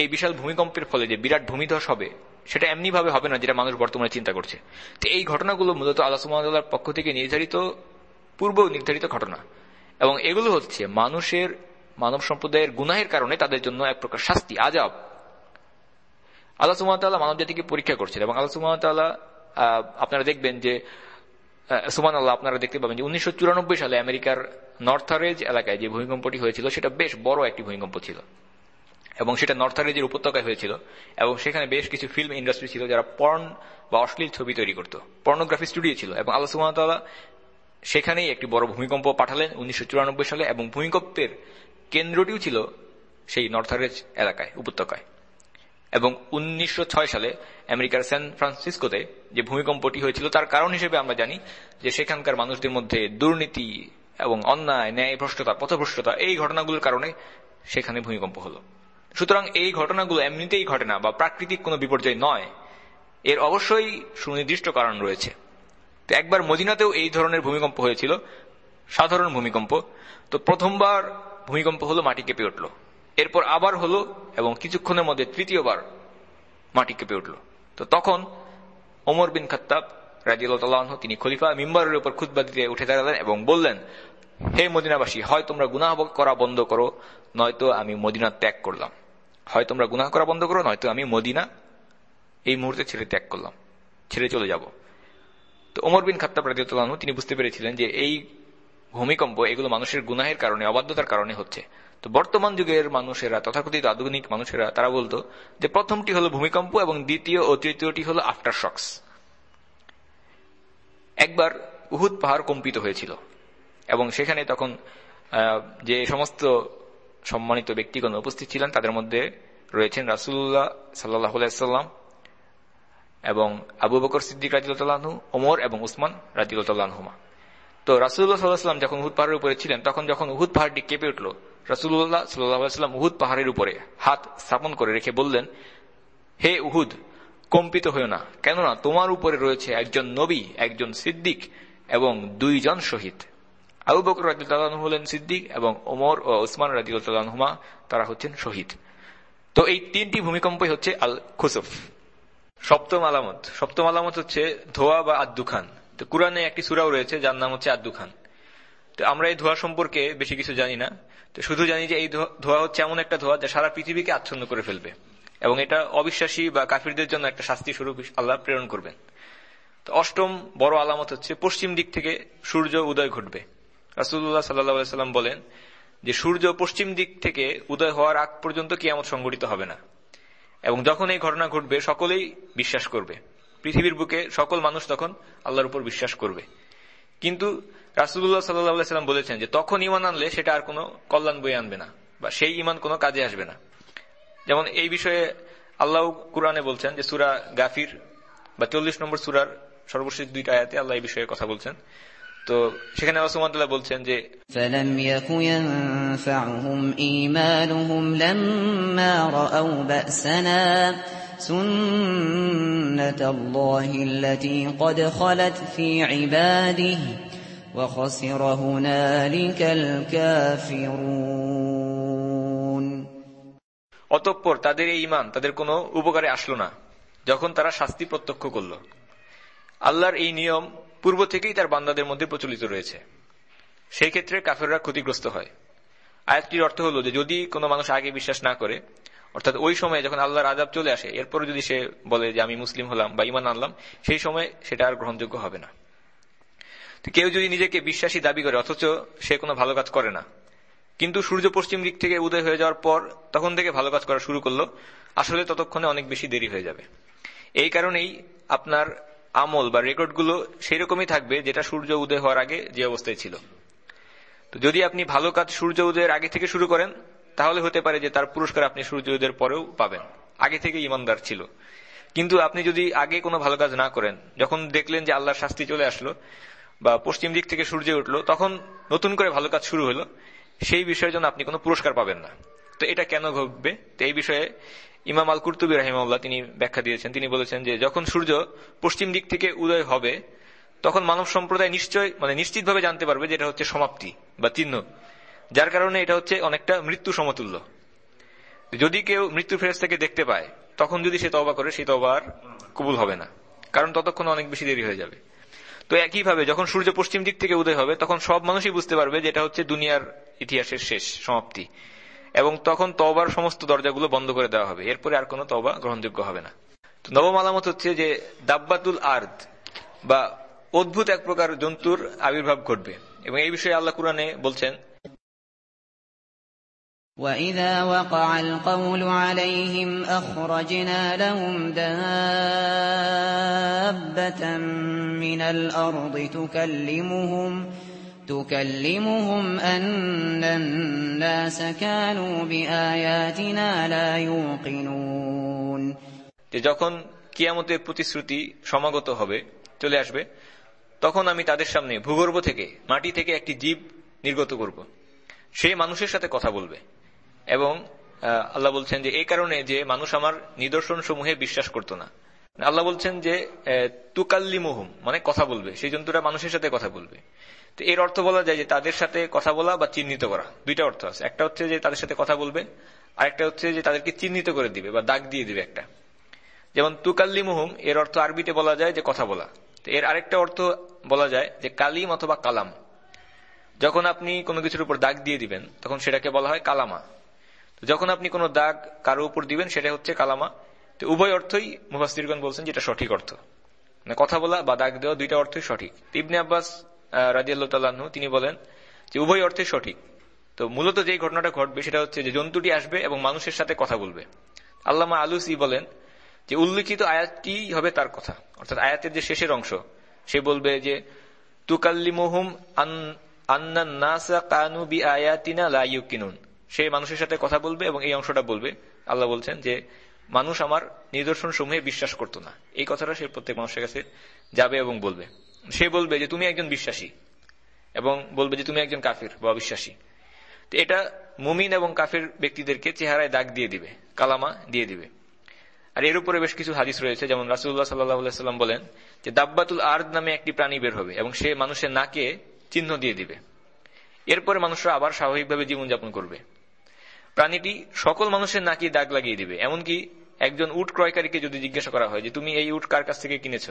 এই বিশাল ভূমিকম্পের ফলে যে বিরাট ভূমিধস হবে সেটা এমনি ভাবে হবে না যেটা মানুষ বর্তমানে চিন্তা করছে। তো এই ঘটনাগুলো মূলত আল্লাহ সুহামতাল্লাহর পক্ষ থেকে নির্ধারিত পূর্ব নির্ধারিত ঘটনা। এবং এগুলো হচ্ছে মানুষের, মানব সম্প্রদায়ের গুনাহের কারণে তাদের জন্য এক প্রকার শাস্তি আজাব আল্লাহ সুমাতাল্লাহ মানব জাতিকে পরীক্ষা করছেন এবং আল্লাহ সুমাতাল্লাহ আপনারা দেখবেন যে সুমান আল্লাহ আপনারা দেখতে পাবেন যে উনিশশো চুরানব্বই সালে আমেরিকার নর্থারেজ এলাকায় যে ভূমিকম্পটি হয়েছিল, সেটা বেশ বড় একটি ভূমিকম্প ছিল। এবং সেটা নর্থারেজের উপত্যকায় হয়েছিল, এবং সেখানে বেশ কিছু ফিল্ম ইন্ডাস্ট্রি ছিল যারা পর্ন বা অশ্লীল ছবি তৈরি করত। পর্নোগ্রাফি স্টুডিও ছিল এবং আল্লাহ সুমাতাল্লাহ সেখানেই একটি বড় ভূমিকম্প পাঠালেন উনিশশো চুরানব্বই সালে এবং ভূমিকম্পের কেন্দ্রটিও ছিল সেই নর্থারেজ এলাকায়, উপত্যকায়। এবং উনিশশো ছয় সালে আমেরিকার সান ফ্রান্সিসকোতে যে ভূমিকম্পটি হয়েছিল, তার কারণ হিসেবে আমরা জানি যে সেখানকার মানুষদের মধ্যে দুর্নীতি এবং অন্যায় ন্যায় ভ্রষ্টতা পথভ্রষ্টতা, এই ঘটনাগুলোর কারণে সেখানে ভূমিকম্প হল। সুতরাং এই ঘটনাগুলো এমনিতেই ঘটে না বা প্রাকৃতিক কোনো বিপর্যয় নয়। এর অবশ্যই সুনির্দিষ্ট কারণ রয়েছে। তো একবার মদিনাতেও এই ধরনের ভূমিকম্প হয়েছিল, সাধারণ ভূমিকম্প। তো প্রথমবার ভূমিকম্প হলো মাটি কেঁপে উঠল। এরপর আবার হলো এবং কিছুক্ষণের মধ্যে তৃতীয়বার মাটি কেঁপে উঠল। তো তখন ওমর বিন খত্তাব রাজিউল্লাহ তিনি খলিফা মিম্বারের উপর খুদ্া দিতে উঠে দাঁড়ালেন এবং বললেন, হে মদিনাবাসী, হয় তোমরা গুনাহ করা বন্ধ করো, নয়তো আমি মদিনা ত্যাগ করলাম। হয় তোমরা গুনাহ করা বন্ধ করো, নয়তো আমি মদিনা এই মুহূর্তে ছেড়ে ত্যাগ করলাম, ছেড়ে চলে যাব। তো ওমর বিন খাত্তাব রাজিউল্লাহ তিনি বুঝতে পেরেছিলেন যে এই ভূমিকম্প এগুলো মানুষের গুনাহের কারণে, অবাধ্যতার কারণে হচ্ছে। তো বর্তমান যুগের মানুষেরা, তথাকথিত আধুনিক মানুষেরা, তারা বলতো যে প্রথমটি হলো ভূমিকম্প এবং দ্বিতীয় ও তৃতীয়টি হলো আফটার শক্স একবার উহুদ পাহাড় কম্পিত হয়েছিল এবং সেখানে তখন যে সমস্ত সম্মানিত ব্যক্তিগণ উপস্থিত ছিলেন, তাদের মধ্যে রয়েছেন রাসুল্লাহ সাল্লাহ সাল্লাম এবং আবু বকর সিদ্দিক রাজিউল্লাহু ওমর এবং উসমান রাজিউল্লাহমা তো রাসুল্লাহ সাল্লাহাম যখন উহুদ পাহাড়ের উপরে ছিলেন, তখন যখন উহুদ পাহাড়টি কেঁপে উঠল রাসুল্লাহ সাল্লাহাম উহুদ পাহাড়ের উপরে হাত স্থাপন করে রেখে বললেন, হে উহুদ, কম্পিত হইও না। কেননা তোমার উপরে রয়েছে একজন নবী, একজন সিদ্দিক এবং দুইজন শহীদ। আবু বকর রাজিউল্লাহ হলেন সিদ্দিক এবং ওমর ও ওসমান রাজিউল্লাহমা তারা হচ্ছেন শহীদ। তো এই তিনটি ভূমিকম্পই হচ্ছে আল খুসুফ সপ্তম আলামত। সপ্তম আলামত হচ্ছে ধোয়া বা আদ্দু খান তো কোরআনে একটি সুরাও রয়েছে, যার নাম হচ্ছে আদ্দু খান তো আমরা এই ধোয়া সম্পর্কে বেশি কিছু জানি না। তো শুধু জানি যে এই ধোয়া হচ্ছে এমন একটা ধোয়া যা সারা পৃথিবীকে আচ্ছন্ন করে ফেলবে। এবং এটা অবিশ্বাসী বা কাফিরদের জন্য একটা শাস্তি স্বরূপ আল্লাহ প্রেরণ করবেন। তো অষ্টম বড় আলামত হচ্ছে পশ্চিম দিক থেকে সূর্য উদয় ঘটবে। রাসুল্লাহ সাল্লাহ সাল্লাম বলেন যে সূর্য পশ্চিম দিক থেকে উদয় হওয়ার আগ পর্যন্ত কিয়ামত সংঘটিত হবে না। এবং যখন এই ঘটনা ঘটবে, সকলেই বিশ্বাস করবে। পৃথিবীর বুকে সকল মানুষ তখন আল্লাহর উপর বিশ্বাস করবে। কিন্তু রাসুল্লাহ সাল্লাম বলেছেন যে তখন ইমান আনলে সেটা আর কোনো কল্যাণ বয়ে আনবে না বা সেই ইমান কোনো কাজে আসবে না। যেমন এই বিষয়ে আল্লাহ কুরআনে বলছেন যে সুরা গাফির বা চল্লিশ নম্বর সুরার সর্বশেষ দুইটা আয়াতে আল্লাহ এই বিষয়ে কথা বলছেন। তো সেখানে আল্লাহ বলছেন যে فلم يك ينفعهم إيمانهم لما رأوا بأسنا سنة الله التي قد خلت في عباده وخسر هنالك الكافرون অতঃপর তাদের এই ইমান তাদের কোনো উপকারে আসলো না যখন তারা শাস্তি প্রত্যক্ষ করল আল্লাহর এই নিয়ম পূর্ব থেকেই তার বান্দাদের মধ্যে প্রচলিত রয়েছে। সেই ক্ষেত্রে কাফেররা ক্ষতিগ্রস্ত হয়। আয়াতটির অর্থ হল যে যদি কোনো মানুষ আগে বিশ্বাস না করে, অর্থাৎ ওই সময় যখন আল্লাহর আজাব চলে আসে এরপরে যদি সে বলে যে আমি মুসলিম হলাম বা ইমান আনলাম, সেই সময় সেটা আর গ্রহণযোগ্য হবে না। কেউ যদি নিজেকে বিশ্বাসী দাবি করে, অথচ সে কোনো ভালো কাজ করে না, কিন্তু সূর্য পশ্চিম দিক থেকে উদয় হয়ে যাওয়ার পর তখন থেকে ভালো কাজ করা শুরু করল, আসলে ততক্ষণে অনেক বেশি দেরি হয়ে যাবে। এই কারণেই আপনার আমল বা রেকর্ডগুলো সেই রকমই থাকবে যেটা সূর্য উদয় হওয়ার আগে যে অবস্থায় ছিল। তো যদি আপনি ভালো কাজ সূর্য উদয়ের আগে থেকে শুরু করেন, তাহলে হতে পারে যে তার পুরস্কার আপনি সূর্য উদয়ের পরেও পাবেন। আগে থেকে ইমানদার ছিল। কিন্তু আপনি যদি আগে কোনো ভালো কাজ না করেন, যখন দেখলেন যে আল্লাহর শাস্তি চলে আসলো বা পশ্চিম দিক থেকে সূর্য উঠল, তখন নতুন করে ভালো কাজ শুরু হলো, সেই বিষয়ের জন্য আপনি কোনো পুরস্কার পাবেন না। তো এটা কেন ঘটবে? তো এই বিষয়ে ইমাম আল কুর্তুবী রাহিমাল্লাহ তিনি ব্যাখ্যা দিয়েছেন। তিনি বলেছেন যে, যখন সূর্য পশ্চিম দিক থেকে উদয় হবে, তখন মানব সম্প্রদায় নিশ্চয় মানে নিশ্চিতভাবে জানতে পারবে যে এটা হচ্ছে সমাপ্তি বা চিহ্ন যার কারণে এটা হচ্ছে অনেকটা মৃত্যু সমতুল্য। যদি কেউ মৃত্যু ফেরেস থেকে দেখতে পায়, তখন যদি সে তবা করে সে তবা আর কবুল হবে না। কারণ ততক্ষণ অনেক বেশি দেরি হয়ে যাবে। তো একইভাবে যখন সূর্য পশ্চিম দিক থেকে উদয় হবে, তখন সব মানুষই বুঝতে পারবে যে এটা হচ্ছে দুনিয়ার ইতিহাসের শেষ, সমাপ্তি। এবং তখন তবার সমস্ত দরজাগুলো বন্ধ করে দেওয়া হবে এরপরে আর কোনো তবা গ্রহণযোগ্য হবে না তো নবম আলামত হচ্ছে যে দাব্বাতুল আর্দ বা অদ্ভুত এক প্রকার জন্তুর আবির্ভাব ঘটবে এবং এই বিষয়ে আল্লাহ কুরআনে বলছেন وَإِذَا وَقَعَ الْقَوْلُ عَلَيْهِمْ أَخْرَجْنَا لَهُمْ دَابَّةً مِّنَ الْأَرْضِ تُكَلِّمُهُمْ تكلمهم أن الناس كانوا بآياتنا لا يوقنون যে যখন কিয়ামতের প্রতিশ্রুতি সমাগত হবে চলে আসবে তখন আমি তাদের সামনে ভূগর্ভ থেকে মাটি থেকে একটি জীব নির্গত করব সে মানুষের সাথে কথা বলবে এবং আল্লাহ বলছেন যে এই কারণে যে মানুষ আমার নিদর্শন সমূহে বিশ্বাস করত না আল্লাহ বলছেন যে তুকাল্লি মুহুম মানে কথা বলবে। সেই জন্তুরা মানুষের সাথে কথা বলবে। তো এর অর্থ বলা যায় যে তাদের সাথে কথা বলা বা চিহ্নিত করা। দুইটা অর্থ আছে। একটা হচ্ছে যে তাদের সাথে কথা বলবে, আর একটা হচ্ছে যে তাদেরকে চিহ্নিত করে দিবে বা দাগ দিয়ে দিবে একটা। যেমন তুকাল্লি মুহুম এর অর্থ আরবিতে বলা যায় যে কথা বলা। তো এর আরেকটা অর্থ বলা যায় যে কালিম অথবা কালাম। যখন আপনি কোনো কিছুর উপর দাগ দিয়ে দিবেন, তখন সেটাকে বলা হয় কালামা। যখন আপনি কোনো দাগ কারও উপর দিবেন, সেটা হচ্ছে কালামা। তো উভয় অর্থই মুফাস্তিরগণ বলছেন যেটা সঠিক অর্থ। মানে কথা বলা বা দাগ দেওয়া দুইটা অর্থই সঠিক। ইবনে আব্বাস রাজিয়াল্লাহ তিনি বলেন যে উভয় অর্থে সঠিক। তো মূলত যে ঘটনাটা ঘটবে সেটা হচ্ছে যে জন্তুটি আসবে এবং মানুষের সাথে কথা বলবে। আল্লামা আলুসি বলেন যে উল্লিখিত আয়াতটি হবে তার কথা। অর্থাৎ আয়াতের যে শেষের অংশ, সে বলবে যে, তুকাল্লিমুহুম সে মানুষের সাথে কথা বলবে এবং এই অংশটা বলবে। আল্লাহ বলছেন যে মানুষ আমার নিদর্শন সমূহে বিশ্বাস করত না। এই কথাটা সে প্রত্যেক মানুষের কাছে যাবে এবং বলবে। সে বলবে যে, তুমি একজন বিশ্বাসী এবং বলবে যে, তুমি একজন কাফির বা অবিশ্বাসী। তো এটা মুমিন এবং কাফির ব্যক্তিদেরকে চেহারায় দাগ দিয়ে দিবে, কালামা দিয়ে দিবে। আর এর উপরে বেশ কিছু হাদিস রয়েছে, যেমন রাসুল্লাহ সাল্লাম বলেন যে, দাব্বাতুল আর্দ নামে একটি প্রাণী বের হবে এবং সে মানুষের নাকে চিহ্ন দিয়ে দিবে। এরপরে মানুষরা আবার স্বাভাবিকভাবে জীবনযাপন করবে। প্রাণীটি সকল মানুষের নাকি দাগ লাগিয়ে দিবে, এমনকি একজন উট ক্রয়কারীকে যদি জিজ্ঞাসা করা হয় যে, তুমি এই উট কার কাছ থেকে কিনেছ?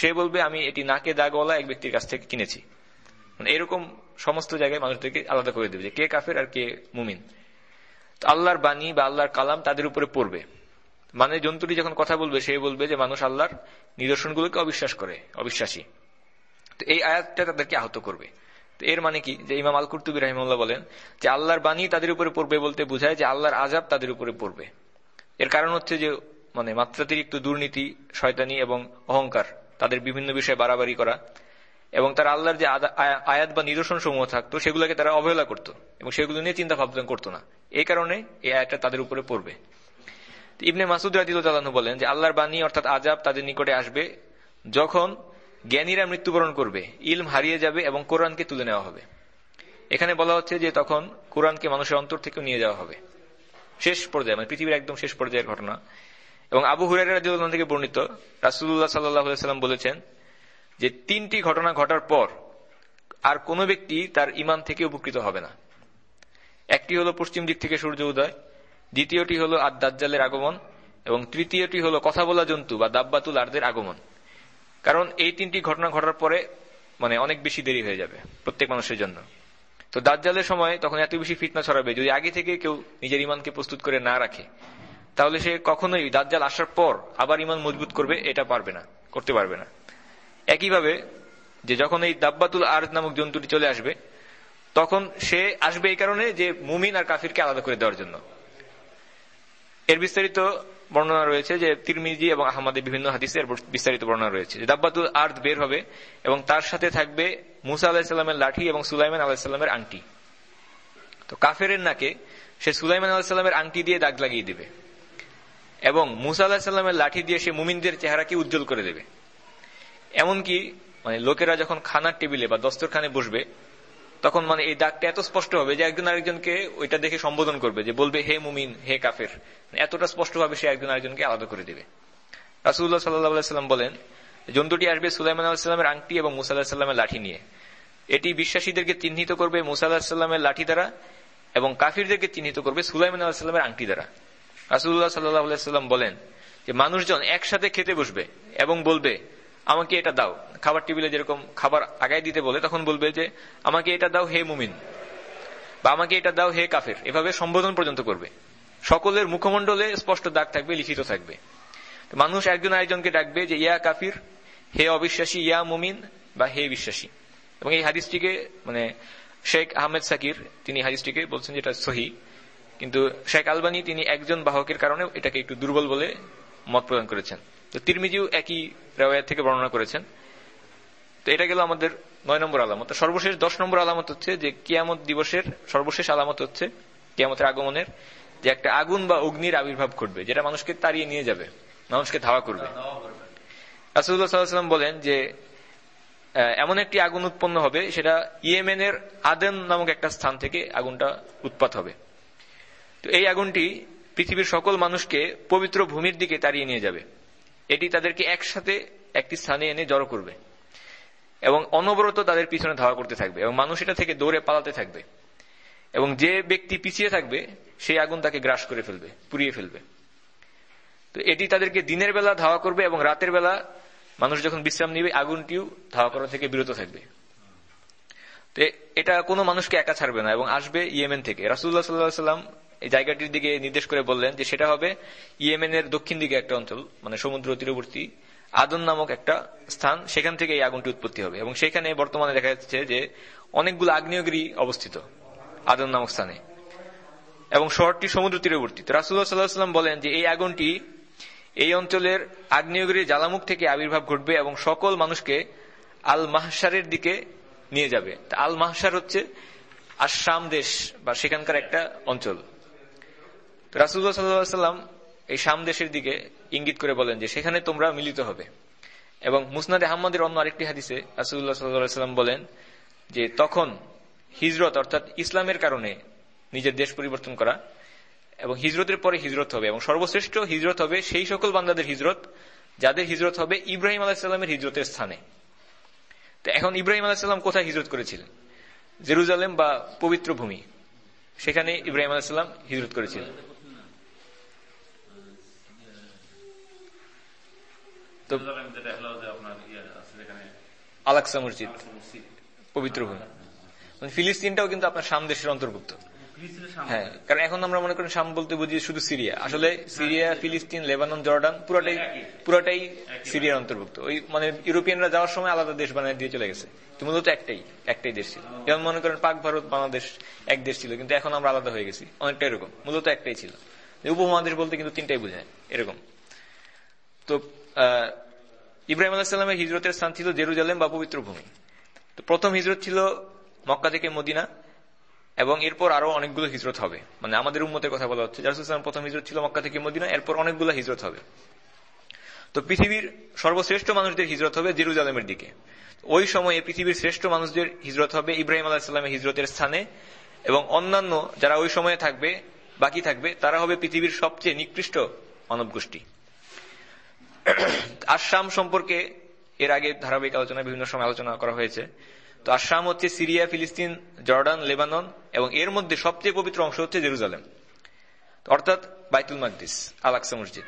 সে বলবে, আমি এটি নাকে দাগওয়ালা এক ব্যক্তির কাছ থেকে কিনেছি। মানে এরকম সমস্ত জায়গায় মানুষদেরকে আলাদা করে দেবে যে, কে কাফের আর কে মুমিন। তো আল্লাহর বাণী বা আল্লাহর কালাম তাদের উপরে পড়বে। মানে জন্তুটি যখন কথা বলবে, সে বলবে যে, মানুষ আল্লাহর নিদর্শনগুলোকে অবিশ্বাস করে, অবিশ্বাসী। তো এই আয়াতটা তাদেরকে আহত করবে। তো এর মানে কি? যে ইমাম আল কুর্তুবী রাহিমুল্লাহ বলেন যে, আল্লাহর বাণী তাদের উপরে পড়বে বলতে বোঝায় যে, আল্লাহর আজাব তাদের উপরে পড়বে। এর কারণ হচ্ছে যে মানে মাত্রাতিরিক্ত দুর্নীতি, শয়তানি এবং অহংকার, তাদের বিভিন্ন বিষয়ে বাড়াবাড়ি করা এবং তারা আল্লাহর যে আয়াত বা নিদর্শন সমূহ থাকতো, সেগুলোকে তারা অবহেলা করত এবং সেগুলো নিয়ে চিন্তা ভাবনা করতো না। এই কারণে এই আয়াতটা তাদের উপরে পড়বে। ইবনে মাসুদ রাজিউল্লাহ বলেন যে, আল্লাহর বাণী অর্থাৎ আজাব তাদের নিকটে আসবে যখন জ্ঞানীরা মৃত্যুবরণ করবে, ইলম হারিয়ে যাবে এবং কোরআনকে তুলে নেওয়া হবে। এখানে বলা হচ্ছে যে, তখন কোরআনকে মানুষের অন্তর থেকে নিয়ে যাওয়া হবে। শেষ পর্যায়ে মানে পৃথিবীর একদম শেষ পর্যায়ের ঘটনা। এবং আবু হুরাই রাজিউল্লাহ থেকে বর্ণিত রাসুল্লাহ সাল্লাম বলেছেন যে তিনটি ঘটনা ঘটার পর আর কোন ব্যক্তি তার ইমান থেকে উপকৃত হবে না। একটি হলো পশ্চিম দিক থেকে সূর্য উদয়, দ্বিতীয়টি হলো আর দাজ্জালের আগমন, এবং তৃতীয়টি হলো কথা বলা জন্তু বা দাব্বাতুল আর্দের আগমন। কারণ এই তিনটি ঘটনা ঘটার পরে মানে অনেক বেশি দেরি হয়ে যাবে প্রত্যেক মানুষের জন্য। তো দাজ্জালের সময় তখন এত বেশি ফিতনা ছড়াবে, যদি আগে থেকে কেউ নিজের ইমানকে প্রস্তুত করে না রাখে, তাহলে সে কখনোই দাজ্জাল আসার পর আবার ইমান মজবুত করবে, এটা পারবে না, করতে পারবে না। একইভাবে যে যখন এই দাব্বাতুল আর নামক জন্তুটি চলে আসবে, তখন সে আসবে এই কারণে যে মুমিন আর কাফিরকে আলাদা করে দেওয়ার জন্য। এর বিস্তারিত বর্ণনা রয়েছে যে তিরমিজি এবং আহমদের বিভিন্ন হাদিসের বিস্তারিত বর্ণনা রয়েছে। দাব্বাতুল আর্দ বের হবে এবং তার সাথে থাকবে মুসা আলাহিসাল্লামের লাঠি এবং সুলাইমান আলাহিসাল্লামের আংটি। তো কাফেরের নাকে সে সুলাইমান আলাহিসাল্লামের আংটি দিয়ে দাগ লাগিয়ে দেবে এবং মুসা আলাহিসাল্লামের লাঠি দিয়ে সে মুমিনদের চেহারাকে উজ্জ্বল করে দেবে। এমনকি মানে লোকেরা যখন খানার টেবিলে বা দস্তরখানে বসবে তখন মানে এই দাগটা এত স্পষ্ট হবে যে একজন আরেকজনকে ওইটা দেখে সম্বোধন করবে যে বলবে, হে মুমিন, হে কাফের। এতটা স্পষ্ট ভাবে সে একজন আরেকজনকে আলাদা করে দেবে। রাসুল্লাহ সাল্লাম বলেন, জন্তুটি আসবে সুলাইমান আলাহিসাল্লামের আংটি এবং মুসা লাঠি নিয়ে। এটি বিশ্বাসীদেরকে চিহ্নিত করবে মুসা লাঠি দ্বারা এবং কাফিরদেরকে চিহ্নিত করবে সুলাইমান আলাহিসাল্লামের আংটি দ্বারা। রাসুল্লাহ সাল্লাহ বলেন যে, মানুষজন একসাথে খেতে বসবে এবং বলবে আমাকে এটা দাও। খাবার টেবিলে যেরকম খাবার আগায় দিতে বলে, তখন বলবে যে, আমাকে এটা দাও হে মুমিন। বা আমাকে এটা দাও হে কাফের। এভাবে সম্বোধন পর্যন্ত করবে। সকলের মুখমণ্ডলে স্পষ্ট দাগ থাকবে, লিখিত থাকবে। মানুষ একজন আরেকজনকে ডাকবে যে, ইয়া কাফির, হে অবিশ্বাসী, ইয়া মুমিন, বা হে বিশ্বাসী। এবং এই হাদিসটিকে মানে শেখ আহমেদ সাকির, তিনি হাদিসটিকে বলছেন যেটা সহি, কিন্তু শেখ আলবানি তিনি একজন বাহকের কারণে এটাকে একটু দুর্বল বলে মত প্রদান করেছেন। তো তিরমিজিও একই রেওয়ায়ত থেকে বর্ণনা করেছেন। তো এটা গেল আমাদের নয় নম্বর আলামত। সর্বশেষ দশ নম্বর আলামত হচ্ছে যে কিয়ামত দিবসের সর্বশেষ আলামত হচ্ছে কিয়ামতের আগমনের যে একটা আগুন বা অগ্নির আবির্ভাব ঘটবে, যেটা মানুষকে তাড়িয়ে নিয়ে যাবে, মানুষকে ধাওয়া করবে। রাসুল্লাহ সাল্লাম বলেন যে এমন একটি আগুন উৎপন্ন হবে, সেটা ইয়েমেনের আদেন নামক একটা স্থান থেকে আগুনটা উৎপাত হবে। তো এই আগুনটি পৃথিবীর সকল মানুষকে পবিত্র ভূমির দিকে তাড়িয়ে নিয়ে যাবে। এটি তাদেরকে একসাথে একটি স্থানে এনে জড়ো করবে এবং অনবরত তাদের পিছনে ধাওয়া করতে থাকবে এবং মানুষ এটা থেকে দৌড়ে পালাতে থাকবে এবং যে ব্যক্তি পিছিয়ে থাকবে, সেই আগুন তাকে গ্রাস করে ফেলবে, পুড়িয়ে ফেলবে। তো এটি তাদেরকে দিনের বেলা ধাওয়া করবে এবং রাতের বেলা মানুষ যখন বিশ্রাম নিবে, আগুনটিও ধাওয়া করা থেকে বিরত থাকবে। তো এটা কোনো মানুষকে একা ছাড়বে না এবং আসবে ইয়েমেন থেকে। রাসুল্লাহ সাল্লাহ সাল্লাম জায়গাটির দিকে নির্দেশ করে বললেন যে সেটা হবে ইয়েমেনের দক্ষিণ দিকে একটা অঞ্চল মানে সমুদ্র তীরবর্তী আদন নামক একটা স্থান, সেখান থেকে এই আগুনটি উৎপত্তি হবে। এবং সেখানে বর্তমানে দেখা যাচ্ছে যে অনেকগুলো আগ্নেয়গিরি অবস্থিত আদন নামক স্থানে। এবং শহরটি সমুদ্র তীরবর্তী। রাসুল্লাহ সাল্লাহ সাল্লাম বলেন যে এই আগুনটি এই অঞ্চলের আগ্নেয়গিরির জ্বালামুখ থেকে আবির্ভাব ঘটবে এবং সকল মানুষকে আল মাহসারের দিকে নিয়ে যাবে। আল মাহসার হচ্ছে আসাম দেশ বা সেখানকার একটা অঞ্চল। রাসুল্লাহ সাল্লাম এই শাম দেশের দিকে ইঙ্গিত করে বলেন যে সেখানে তোমরা মিলিত হবে। এবং মুসনাদে আহমদের অন্য আরেকটি হাদিসে রাসুল্লাহ সাল্লাম বলেন যে তখন হিজরত অর্থাৎ ইসলামের কারণে নিজের দেশ পরিবর্তন করা এবং হিজরতের পরে হিজরত হবে এবং সর্বশ্রেষ্ঠ হিজরত হবে সেই সকল বান্দাদের হিজরত, যাদের হিজরত হবে ইব্রাহিম আলাহিসাল্লামের হিজরতের স্থানে। তো এখন ইব্রাহিম আলাহিসাল্লাম কোথায় হিজরত করেছিলেন? জেরুজালেম বা পবিত্র ভূমি। সেখানে ইব্রাহিম আলাহিসাল্লাম হিজরত করেছিলেন। আলাক্সা মসজিদ, পবিত্র ভূমি। মানে ফিলিস্তিনটাও কিন্তু আপনার শাম দেশের অন্তর্ভুক্ত। হ্যাঁ কারণ এখন আমরা মনে করেন শাম বলতে বুঝি শুধু সিরিয়া। আসলে সিরিয়া, ফিলিস্তিন, লেবানন, জর্ডান পুরাটাই পুরাটাই সিরিয়ার অন্তর্ভুক্ত। ওই মানে ইউরোপিয়ানরা যাওয়ার সময় আলাদা দেশ বানিয়ে দিয়ে চলে গেছে। মূলত একটাই একটাই দেশ ছিল। যেমন মনে করেন পাক ভারত, বাংলাদেশ এক দেশ ছিল, কিন্তু এখন আমরা আলাদা হয়ে গেছি। অনেকটা এরকম। মূলত একটাই ছিল। উপমহাদেশ বলতে কিন্তু তিনটাই বোঝায়। এরকম। তো ইব্রাহিম আলাহিসাল্লামের হিজরতের স্থান ছিল জেরুজালেম বা পবিত্র ভূমি। তো প্রথম হিজরত ছিল মক্কা থেকে মদিনা, এবং এরপর আরও অনেকগুলো হিজরত হবে। মানে আমাদের উন্মতের কথা বলা হচ্ছে। জারুসালাম প্রথম হিজরত ছিল মক্কা থেকে মদিনা, এরপর অনেকগুলো হিজরত হবে। তো পৃথিবীর সর্বশ্রেষ্ঠ মানুষদের হিজরত হবে জেরুজালেমের দিকে। ওই সময়ে পৃথিবীর শ্রেষ্ঠ মানুষদের হিজরত হবে ইব্রাহিম আলাহিসাল্লামের হিজরতের স্থানে, এবং অন্যান্য যারা ওই সময়ে থাকবে, বাকি থাকবে, তারা হবে পৃথিবীর সবচেয়ে নিকৃষ্ট মানব গোষ্ঠী আসাম সম্পর্কে এর আগে ধারাবাহিক আলোচনা, বিভিন্ন সময় আলোচনা করা হয়েছে। তো আসাম হচ্ছে সিরিয়া, ফিলিস্তিন, জর্ডান, লেবানন এবং এর মধ্যে সবচেয়ে পবিত্র অংশ হচ্ছে জেরুজালেম। অর্থাৎ বাইতুল মাকদিস আলাকসা মসজিদ।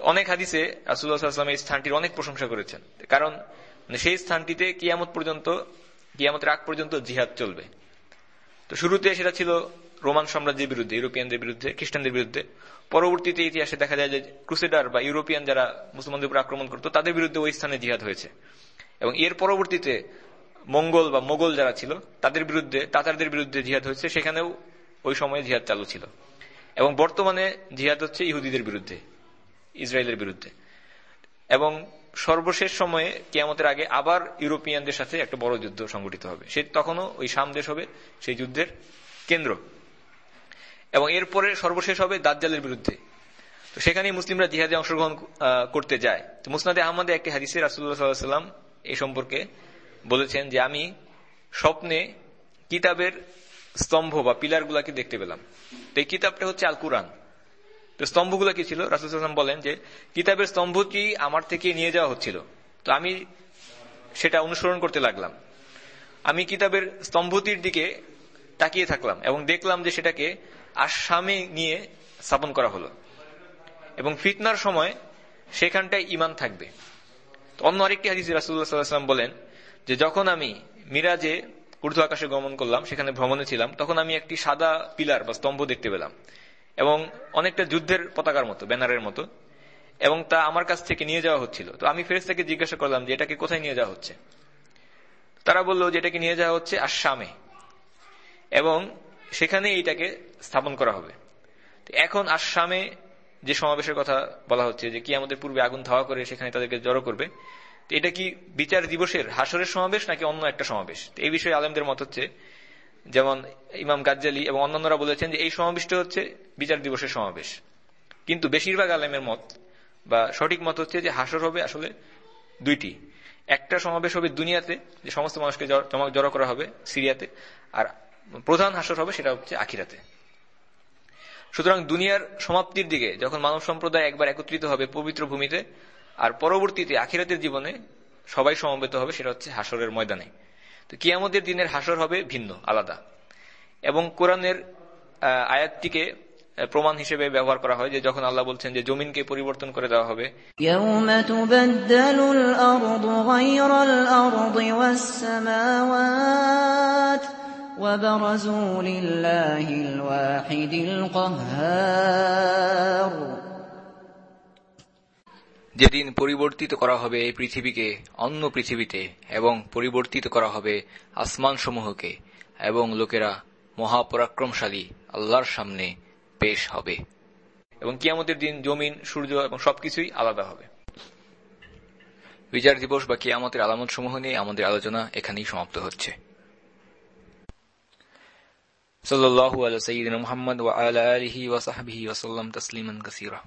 অনেক হাদিসে রাসুল্লাহাম এই স্থানটির অনেক প্রশংসা করেছেন। কারণ সেই স্থানটিতে কিয়ামত পর্যন্ত, কিয়ামতের আগ পর্যন্ত জিহাদ চলবে। তো শুরুতে সেটা ছিল রোমান সাম্রাজ্যের বিরুদ্ধে, ইউরোপিয়ানদের বিরুদ্ধে, খ্রিস্টানদের বিরুদ্ধে। পরবর্তীতে ইতিহাসে দেখা যায় যে ক্রুসেডার বা ইউরোপিয়ান যারা মুসলমানদের উপর আক্রমণ করতো, তাদের বিরুদ্ধে ওই স্থানে জিহাদ হয়েছে। এবং এর পরবর্তীতে মঙ্গল বা মোগল যারা ছিল, তাদের বিরুদ্ধে, তাতারদের বিরুদ্ধে জিহাদ হয়েছে, সেখানেও ওই সময়ে জিহাদ চালু ছিল। এবং বর্তমানে জিহাদ হচ্ছে ইহুদিদের বিরুদ্ধে, ইসরায়েলের বিরুদ্ধে। এবং সর্বশেষ সময়ে, কেয়ামতের আগে আবার ইউরোপিয়ানদের সাথে একটা বড় যুদ্ধ সংঘটিত হবে। সে তখনও ওই সাম দেশ হবে, সেই যুদ্ধের কেন্দ্র। এবং এরপরে সর্বশেষ হবে দাজ্জালের বিরুদ্ধে। তো সেখানে মুসলিমরা জিহাদে অংশগ্রহণ করতে যায়। তো মুসনাদে আহমদে একটি হাদিসে রাসুল্লাহ সাল্লাম এই সম্পর্কে বলেছেন যে, আমি স্বপ্নে কিতাবের স্তম্ভ বা পিলার গুলাকে দেখতে পেলাম। তো এই কিতাবটা হচ্ছে আল কুরআন তো স্তম্ভগুলো কি ছিল? রাসুলাম বলেন যে, কিতাবের স্তম্ভটি আমার থেকে নিয়ে যাওয়া হচ্ছিল। তো আমি সেটা অনুসরণ করতে লাগলাম। আমি কিতাবের স্তম্ভটির দিকে তাকিয়ে থাকলাম এবং দেখলাম যে সেটাকে আসামে নিয়ে স্থাপন করা হলো। এবং ফিতনার সময় সেখানটায় ইমান থাকবে। অন্য আরেকটি হাদিস রাসুল্লাহ সাল্লাম বলেন যে, যখন আমি মিরাজে ঊর্ধ্ব আকাশে গমন করলাম, সেখানে ভ্রমণে ছিলাম, তখন আমি একটি সাদা পিলার বা স্তম্ভ দেখতে পেলাম এবং অনেকটা যুদ্ধের পতাকার মতো, ব্যানারের মতো এবং তা আমার কাছ থেকে নিয়ে যাওয়া হচ্ছিল। তো আমি ফেরেস্তাকে জিজ্ঞাসা করলাম যে, এটাকে কোথায় নিয়ে যাওয়া হচ্ছে? তারা বলল যে, এটাকে নিয়ে যাওয়া হচ্ছে আসামে। এবং সেখানে এইটাকে স্থাপন করা হবে। এখন আসামে যে সমাবেশের কথা বলা হচ্ছে, যে কি আমাদের পূর্বে আগুন ধাওয়া করে সেখানে তাদেরকে জড়ো করবে এটা কি বিচার দিবসের হাসরের সমাবেশ নাকি অন্য একটা সমাবেশ? এই বিষয়ে আলেমদের মত হচ্ছে, যেমন ইমাম গাজ্জালি এবং অন্যান্যরা বলেছেন যে এই সমাবেশটা হচ্ছে বিচার দিবসের সমাবেশ। কিন্তু বেশিরভাগ আলেমের মত বা সঠিক মত হচ্ছে যে হাসর হবে আসলে দুইটি। একটা সমাবেশ হবে দুনিয়াতে, যে সমস্ত মানুষকে জড়ো করা হবে সিরিয়াতে, আর প্রধান হাসর হবে সেটা হচ্ছে আখিরাতে। সুতরাং দুনিয়ার সমাপ্তির দিকে যখন মানব সম্প্রদায় একবার একত্রিত হবে পবিত্র ভূমিতে, আর পরবর্তীতে আখিরাতের জীবনে সবাই সমবেত হবে, সেটা হচ্ছে হাসরের ময়দানে। তো কিয়ামতের দিনের হাসর হবে ভিন্ন, আলাদা। এবং কোরআনের আয়াতটিকে প্রমাণ হিসেবে ব্যবহার করা হয় যে যখন আল্লাহ বলছেন যে জমিনকে পরিবর্তন করে দেওয়া হবে وبرزوا لله الواحد القهار যেদিন পরিবর্তিত করা হবে এই পৃথিবীকে অন্য পৃথিবীতে এবং পরিবর্তিত করা হবে আসমান সমূহকে এবং লোকেরা মহাপরাক্রমশালী আল্লাহর সামনে পেশ হবে এবং কিয়ামতের দিন জমিন সূর্য এবং সবকিছুই আলাদা হবে বিচার দিবস বা কিয়ামতের আলামত সমূহ নিয়ে আমাদের আলোচনা এখানেই সমাপ্ত হচ্ছে সাল্লাল্লাহু আলা সাইয়্যিদিনা মুহাম্মদ ওয়া আলা আলিহি ওয়া সাহবিহি ওয়া সাল্লাম তাসলিমান কাসীরা